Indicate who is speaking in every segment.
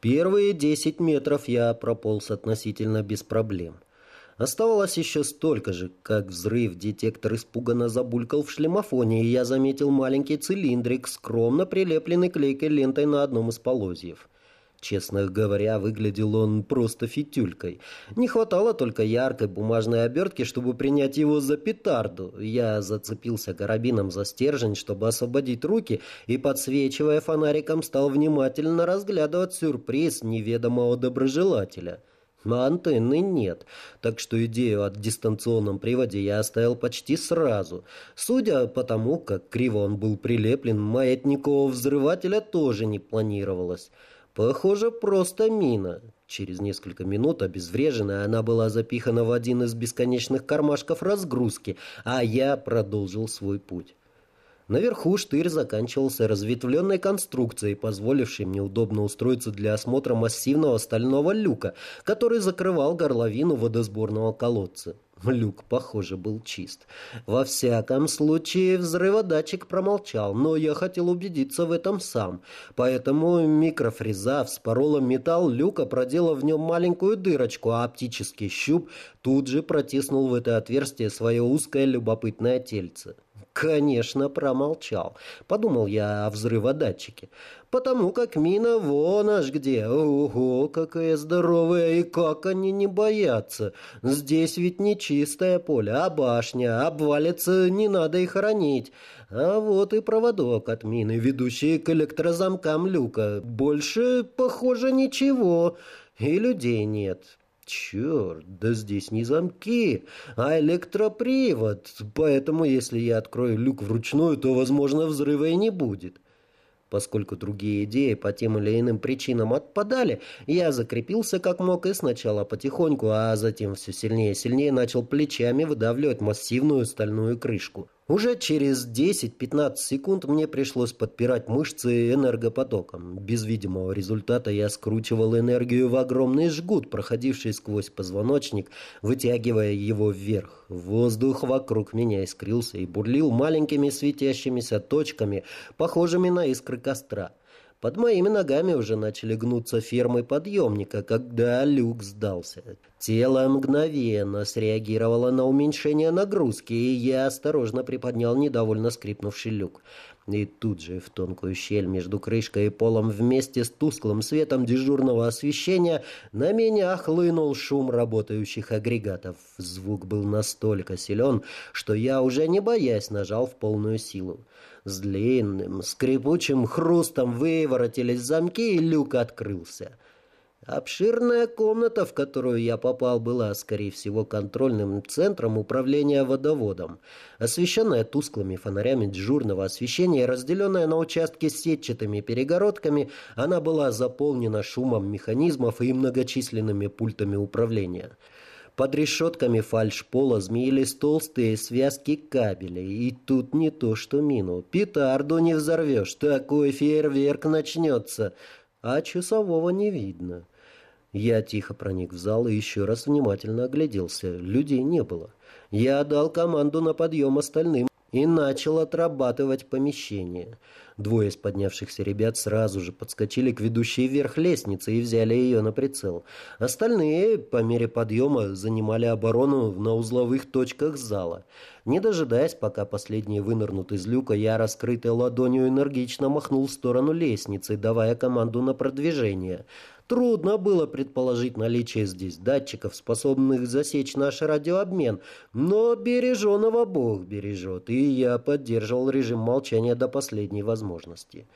Speaker 1: Первые десять метров я прополз относительно без проблем. Оставалось еще столько же, как взрыв. Детектор испуганно забулькал в шлемофоне, и я заметил маленький цилиндрик, скромно прилепленный клейкой лентой на одном из полозьев. Честно говоря, выглядел он просто фитюлькой. Не хватало только яркой бумажной обертки, чтобы принять его за петарду. Я зацепился карабином за стержень, чтобы освободить руки, и, подсвечивая фонариком, стал внимательно разглядывать сюрприз неведомого доброжелателя. А антенны нет, так что идею о дистанционном приводе я оставил почти сразу. Судя по тому, как криво он был прилеплен, маятникового взрывателя тоже не планировалось. Похоже, просто мина. Через несколько минут, обезвреженная, она была запихана в один из бесконечных кармашков разгрузки, а я продолжил свой путь. Наверху штырь заканчивался разветвленной конструкцией, позволившей мне удобно устроиться для осмотра массивного стального люка, который закрывал горловину водосборного колодца. Люк, похоже, был чист. Во всяком случае, взрыводатчик промолчал, но я хотел убедиться в этом сам. Поэтому микрофреза вспорола металл люка, проделав в нем маленькую дырочку, а оптический щуп тут же протиснул в это отверстие свое узкое любопытное тельце. Конечно, промолчал. Подумал я о взрыводатчике. Потому как мина вон аж где. Ого, какая здоровая, и как они не боятся. Здесь ведь не чистое поле, а башня. Обвалится, не надо их хоронить. А вот и проводок от мины, ведущий к электрозамкам люка. Больше, похоже, ничего. И людей нет. Черт, да здесь не замки, а электропривод. Поэтому, если я открою люк вручную, то, возможно, взрыва и не будет. Поскольку другие идеи по тем или иным причинам отпадали, я закрепился как мог и сначала потихоньку, а затем все сильнее и сильнее начал плечами выдавливать массивную стальную крышку. Уже через 10-15 секунд мне пришлось подпирать мышцы энергопотоком. Без видимого результата я скручивал энергию в огромный жгут, проходивший сквозь позвоночник, вытягивая его вверх. Воздух вокруг меня искрился и бурлил маленькими светящимися точками, похожими на искры костра. Под моими ногами уже начали гнуться фермы подъемника, когда люк сдался. Тело мгновенно среагировало на уменьшение нагрузки, и я осторожно приподнял недовольно скрипнувший люк. И тут же в тонкую щель между крышкой и полом вместе с тусклым светом дежурного освещения на меня хлынул шум работающих агрегатов. Звук был настолько силен, что я уже не боясь нажал в полную силу. С длинным, скрипучим хрустом выворотились замки, и люк открылся. Обширная комната, в которую я попал, была, скорее всего, контрольным центром управления водоводом. Освещенная тусклыми фонарями дежурного освещения, разделенная на участки сетчатыми перегородками, она была заполнена шумом механизмов и многочисленными пультами управления. Под решетками фальшпола змеились толстые связки кабелей. И тут не то что мину. Петарду не взорвешь, такой фейерверк начнется. А часового не видно. Я тихо проник в зал и еще раз внимательно огляделся. Людей не было. Я дал команду на подъем остальным и начал отрабатывать помещение. Двое из поднявшихся ребят сразу же подскочили к ведущей вверх лестнице и взяли ее на прицел. Остальные, по мере подъема, занимали оборону на узловых точках зала. Не дожидаясь, пока последние вынырнут из люка, я раскрытой ладонью энергично махнул в сторону лестницы, давая команду на продвижение. Трудно было предположить наличие здесь датчиков, способных засечь наш радиообмен, но береженого Бог бережет, и я поддерживал режим молчания до последней возможности.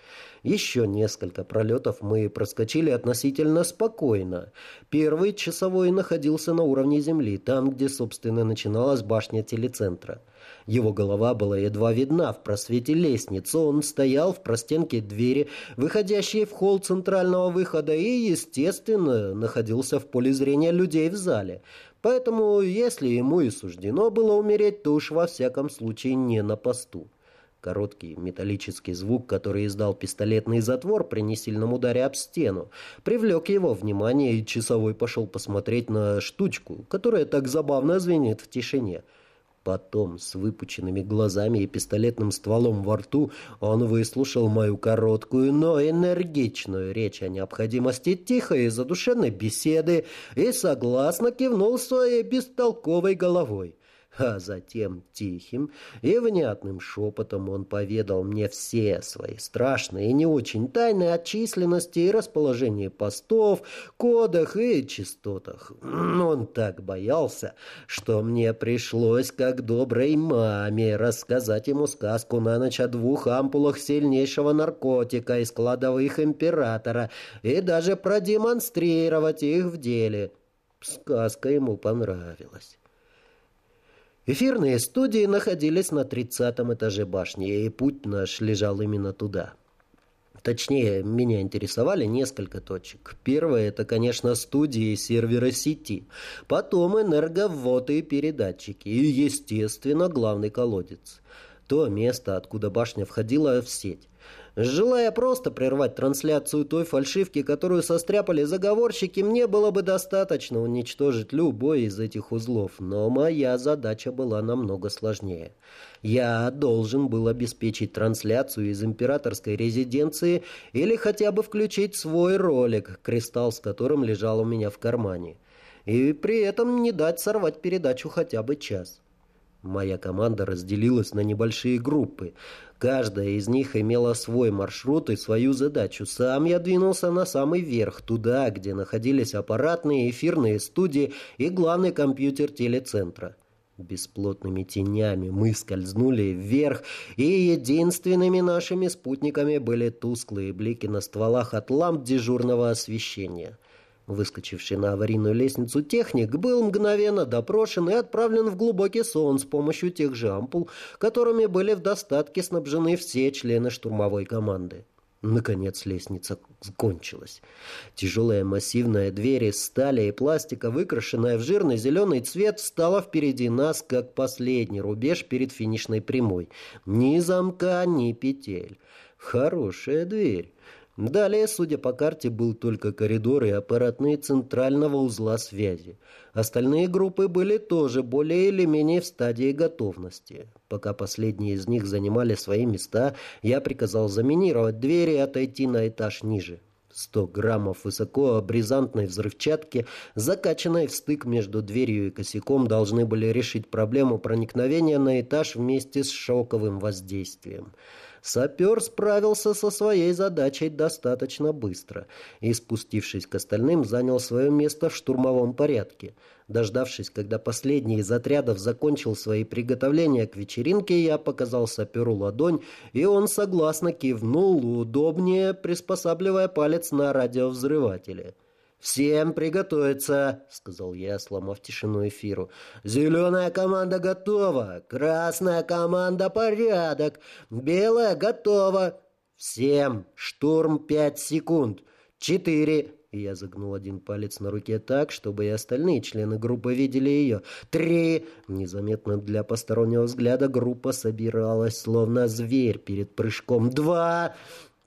Speaker 1: Еще несколько пролетов мы проскочили относительно спокойно. Первый часовой находился на уровне земли, там, где, собственно, начиналась башня телецентра. Его голова была едва видна в просвете лестницы. Он стоял в простенке двери, выходящей в холл центрального выхода, и, естественно, находился в поле зрения людей в зале. Поэтому, если ему и суждено было умереть, то уж во всяком случае не на посту. Короткий металлический звук, который издал пистолетный затвор при несильном ударе об стену, привлек его внимание, и часовой пошел посмотреть на штучку, которая так забавно звенит в тишине – Потом, с выпученными глазами и пистолетным стволом во рту, он выслушал мою короткую, но энергичную речь о необходимости тихой и задушевной беседы и согласно кивнул своей бестолковой головой. А затем тихим и внятным шепотом он поведал мне все свои страшные и не очень тайные отчисленности и расположение постов, кодах и частотах. Он так боялся, что мне пришлось, как доброй маме, рассказать ему сказку на ночь о двух ампулах сильнейшего наркотика из кладовых императора и даже продемонстрировать их в деле. Сказка ему понравилась. Эфирные студии находились на тридцатом этаже башни, и путь наш лежал именно туда. Точнее, меня интересовали несколько точек. Первое – это, конечно, студии и серверы сети. Потом энерговоды и передатчики. И, естественно, главный колодец. То место, откуда башня входила в сеть. Желая просто прервать трансляцию той фальшивки, которую состряпали заговорщики, мне было бы достаточно уничтожить любой из этих узлов, но моя задача была намного сложнее. Я должен был обеспечить трансляцию из императорской резиденции или хотя бы включить свой ролик, кристалл с которым лежал у меня в кармане, и при этом не дать сорвать передачу хотя бы час. Моя команда разделилась на небольшие группы. Каждая из них имела свой маршрут и свою задачу. Сам я двинулся на самый верх, туда, где находились аппаратные эфирные студии и главный компьютер телецентра. Бесплотными тенями мы скользнули вверх, и единственными нашими спутниками были тусклые блики на стволах от ламп дежурного освещения. Выскочивший на аварийную лестницу техник был мгновенно допрошен и отправлен в глубокий сон с помощью тех же ампул, которыми были в достатке снабжены все члены штурмовой команды. Наконец лестница кончилась. Тяжелая массивная дверь из стали и пластика, выкрашенная в жирный зеленый цвет, встала впереди нас, как последний рубеж перед финишной прямой. Ни замка, ни петель. Хорошая дверь. Далее, судя по карте, был только коридор и аппаратные центрального узла связи. Остальные группы были тоже более или менее в стадии готовности. Пока последние из них занимали свои места, я приказал заминировать двери и отойти на этаж ниже. Сто граммов высокоабризантной взрывчатки, закачанной в стык между дверью и косяком, должны были решить проблему проникновения на этаж вместе с шоковым воздействием. Сапер справился со своей задачей достаточно быстро и, спустившись к остальным, занял свое место в штурмовом порядке. Дождавшись, когда последний из отрядов закончил свои приготовления к вечеринке, я показал саперу ладонь, и он согласно кивнул, удобнее приспосабливая палец на радиовзрывателе. «Всем приготовиться», — сказал я, сломав тишину эфиру. «Зеленая команда готова, красная команда порядок, белая готова. Всем штурм пять секунд. Четыре». Я загнул один палец на руке так, чтобы и остальные члены группы видели ее. «Три!» Незаметно для постороннего взгляда группа собиралась, словно зверь перед прыжком. «Два!»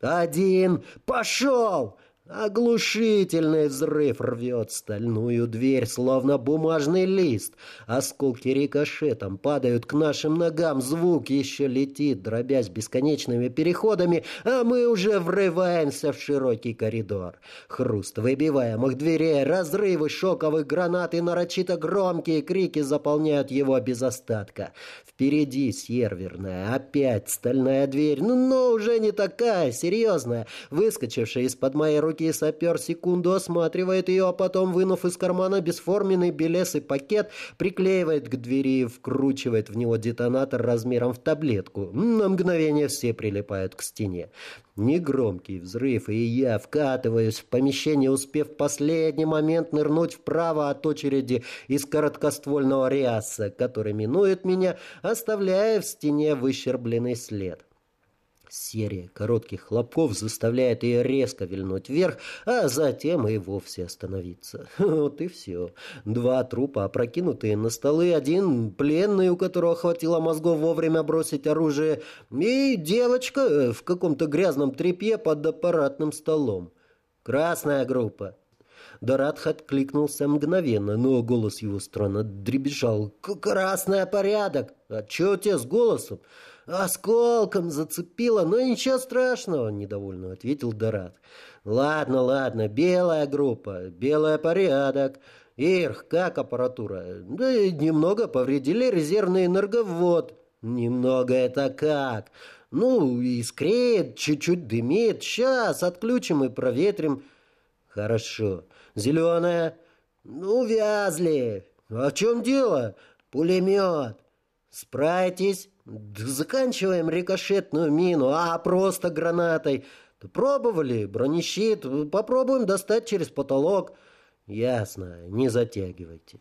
Speaker 1: «Один! Пошел!» Оглушительный взрыв рвет стальную дверь, словно бумажный лист. Осколки рикошетом падают к нашим ногам, звук еще летит, дробясь бесконечными переходами, а мы уже врываемся в широкий коридор. Хруст выбиваемых дверей, разрывы шоковых гранат и нарочито громкие крики заполняют его без остатка. Впереди серверная, опять стальная дверь, но уже не такая, серьезная, выскочившая из-под моей руки руки сапер секунду осматривает ее, а потом, вынув из кармана бесформенный белесый пакет, приклеивает к двери и вкручивает в него детонатор размером в таблетку. На мгновение все прилипают к стене. Негромкий взрыв, и я вкатываюсь в помещение, успев в последний момент нырнуть вправо от очереди из короткоствольного ряса, который минует меня, оставляя в стене выщербленный след. Серия коротких хлопков заставляет ее резко вильнуть вверх, а затем и вовсе остановиться. Вот и все. Два трупа, опрокинутые на столы, один пленный, у которого хватило мозгов вовремя бросить оружие, и девочка э, в каком-то грязном тряпье под аппаратным столом. Красная группа. Дорадх откликнулся мгновенно, но голос его странно дребезжал. «Красный порядок! А чё у тебя с голосом?» «Осколком зацепило, но ничего страшного», — недовольно ответил Дорад. «Ладно, ладно, белая группа, белая порядок. Ирх, как аппаратура? Да и немного повредили резервный энерговод». «Немного это как? Ну, искреет, чуть-чуть дымит. Сейчас отключим и проветрим». «Хорошо. Зеленая?» «Ну, вязли. А в чем дело?» «Пулемет». «Справитесь?» «Заканчиваем рикошетную мину, а просто гранатой». «Пробовали? Бронещит? Попробуем достать через потолок». «Ясно. Не затягивайте».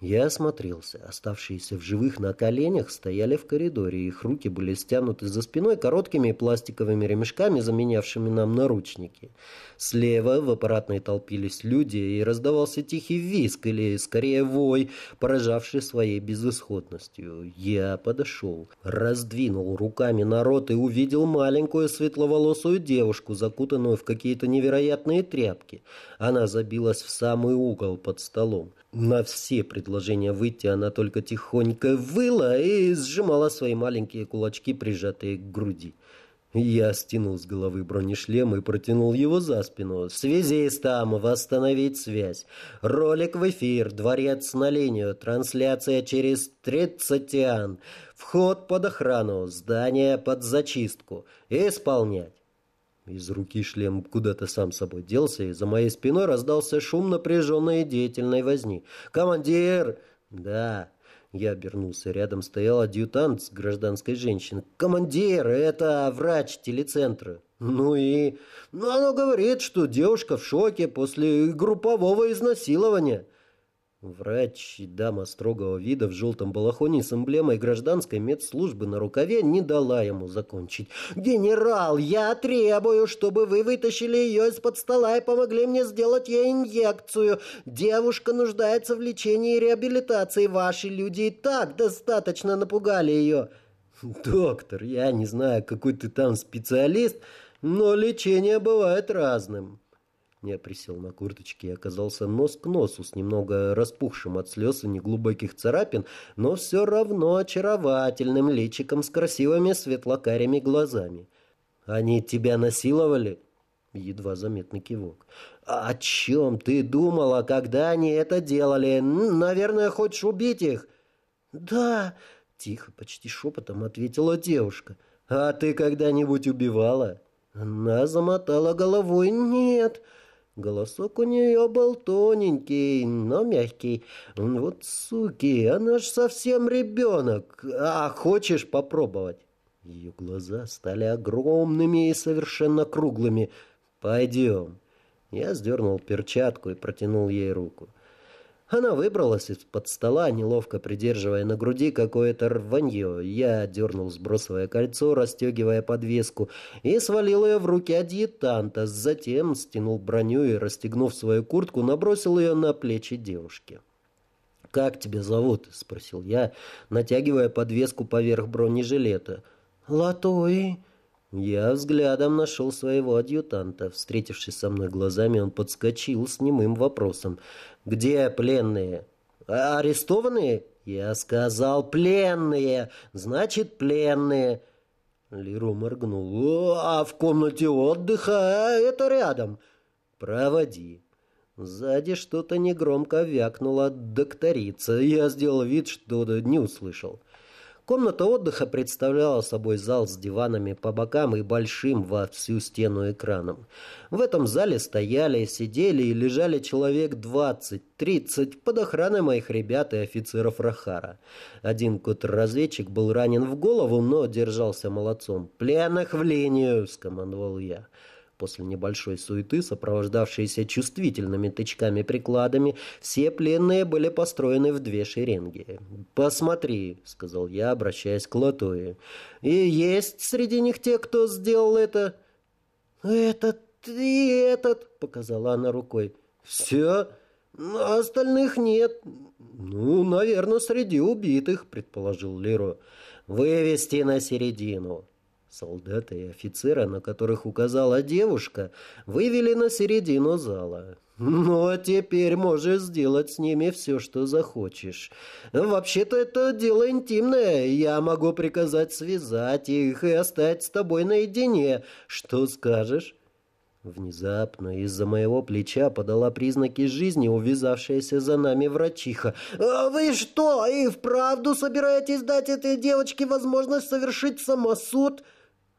Speaker 1: Я осмотрелся. Оставшиеся в живых на коленях стояли в коридоре. Их руки были стянуты за спиной короткими пластиковыми ремешками, заменявшими нам наручники. Слева в аппаратной толпились люди, и раздавался тихий визг, или скорее вой, поражавший своей безысходностью. Я подошел, раздвинул руками народ и увидел маленькую светловолосую девушку, закутанную в какие-то невероятные тряпки. Она забилась в самый угол под столом. На все предложения выйти она только тихонько выла и сжимала свои маленькие кулачки, прижатые к груди. Я стянул с головы бронешлем и протянул его за спину. «Связистам восстановить связь. Ролик в эфир, дворец на линию, трансляция через тридцатиан. Вход под охрану, здание под зачистку. Исполнять». Из руки шлем куда-то сам собой делся, и за моей спиной раздался шум напряженной и деятельной возни. «Командир!» «Да». Я обернулся. Рядом стоял адъютант с гражданской женщиной. «Командир, это врач телецентра». «Ну и...» «Ну, оно говорит, что девушка в шоке после группового изнасилования». Врач, дама строгого вида в желтом балахоне с эмблемой гражданской медслужбы на рукаве не дала ему закончить. «Генерал, я требую, чтобы вы вытащили ее из-под стола и помогли мне сделать ей инъекцию. Девушка нуждается в лечении и реабилитации. Ваши люди и так достаточно напугали ее». «Доктор, я не знаю, какой ты там специалист, но лечение бывает разным». Я присел на курточке и оказался нос к носу с немного распухшим от слез и неглубоких царапин, но все равно очаровательным личиком с красивыми светлокарими глазами. «Они тебя насиловали?» Едва заметный кивок. «О чем ты думала, когда они это делали? Наверное, хочешь убить их?» «Да», — тихо, почти шепотом ответила девушка. «А ты когда-нибудь убивала?» Она замотала головой. «Нет». Голосок у нее был тоненький, но мягкий. Вот суки, она ж совсем ребенок. А хочешь попробовать? Ее глаза стали огромными и совершенно круглыми. Пойдем. Я сдернул перчатку и протянул ей руку. Она выбралась из-под стола, неловко придерживая на груди какое-то рванье. Я дернул сбросовое кольцо, расстегивая подвеску, и свалил ее в руки адъютанта. Затем стянул броню и, расстегнув свою куртку, набросил ее на плечи девушки. «Как тебя зовут?» — спросил я, натягивая подвеску поверх бронежилета. «Латой», я взглядом нашел своего адъютанта. Встретившись со мной глазами, он подскочил с немым вопросом. «Где пленные?» «А «Арестованные?» «Я сказал пленные. Значит, пленные». Леру моргнул. «А в комнате отдыха? А это рядом». «Проводи». Сзади что-то негромко вякнуло докторица. Я сделал вид, что не услышал. Комната отдыха представляла собой зал с диванами по бокам и большим во всю стену экраном. В этом зале стояли, сидели и лежали человек 20-30 под охраной моих ребят и офицеров Рахара. Один контрразведчик был ранен в голову, но держался молодцом. «Пленных в линию!» — скомандовал я. После небольшой суеты, сопровождавшейся чувствительными тычками-прикладами, все пленные были построены в две шеренги. «Посмотри», — сказал я, обращаясь к Латуе. «И есть среди них те, кто сделал это?» «Этот и этот», — показала она рукой. «Все? Остальных нет». «Ну, наверное, среди убитых», — предположил Леро. «Вывести на середину». Солдаты и офицеры, на которых указала девушка, вывели на середину зала. Ну, а теперь можешь сделать с ними все, что захочешь. Вообще-то это дело интимное. Я могу приказать связать их и оставить с тобой наедине. Что скажешь?» Внезапно из-за моего плеча подала признаки жизни увязавшаяся за нами врачиха. «А вы что, и вправду собираетесь дать этой девочке возможность совершить самосуд?»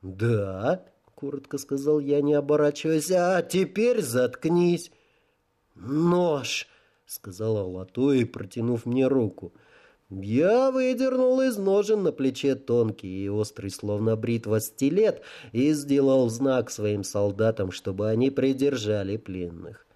Speaker 1: «Да», — коротко сказал я, не оборачиваясь, — «а теперь заткнись». «Нож!» — сказала Латой, протянув мне руку. Я выдернул из ножен на плече тонкий и острый, словно бритва, стилет и сделал знак своим солдатам, чтобы они придержали пленных.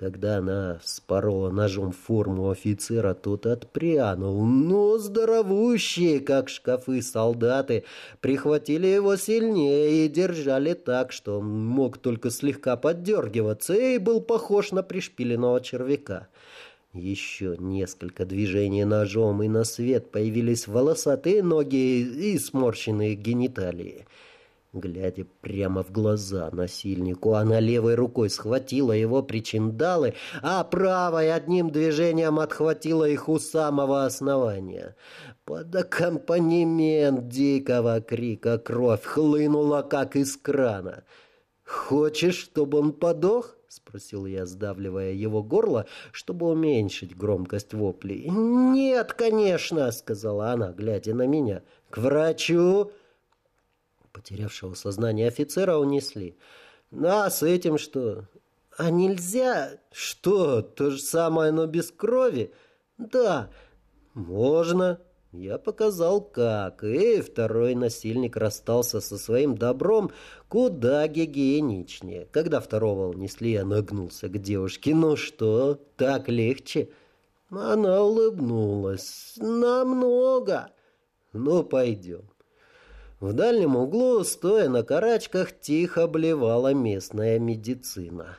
Speaker 1: Когда она вспорола ножом форму офицера, тот отпрянул. Но здоровущие, как шкафы солдаты, прихватили его сильнее и держали так, что он мог только слегка поддергиваться и был похож на пришпиленного червяка. Еще несколько движений ножом, и на свет появились волосатые ноги и сморщенные гениталии. Глядя прямо в глаза насильнику, она левой рукой схватила его причиндалы, а правой одним движением отхватила их у самого основания. Под аккомпанемент дикого крика кровь хлынула, как из крана. «Хочешь, чтобы он подох?» — спросил я, сдавливая его горло, чтобы уменьшить громкость воплей. «Нет, конечно!» — сказала она, глядя на меня. «К врачу!» Потерявшего сознание офицера унесли. «А с этим что?» «А нельзя?» «Что, то же самое, но без крови?» «Да, можно!» Я показал, как, и второй насильник расстался со своим добром куда гигиеничнее. Когда второго унесли, я нагнулся к девушке. «Ну что, так легче?» Она улыбнулась. «Намного!» «Ну, пойдем». В дальнем углу, стоя на карачках, тихо блевала местная медицина.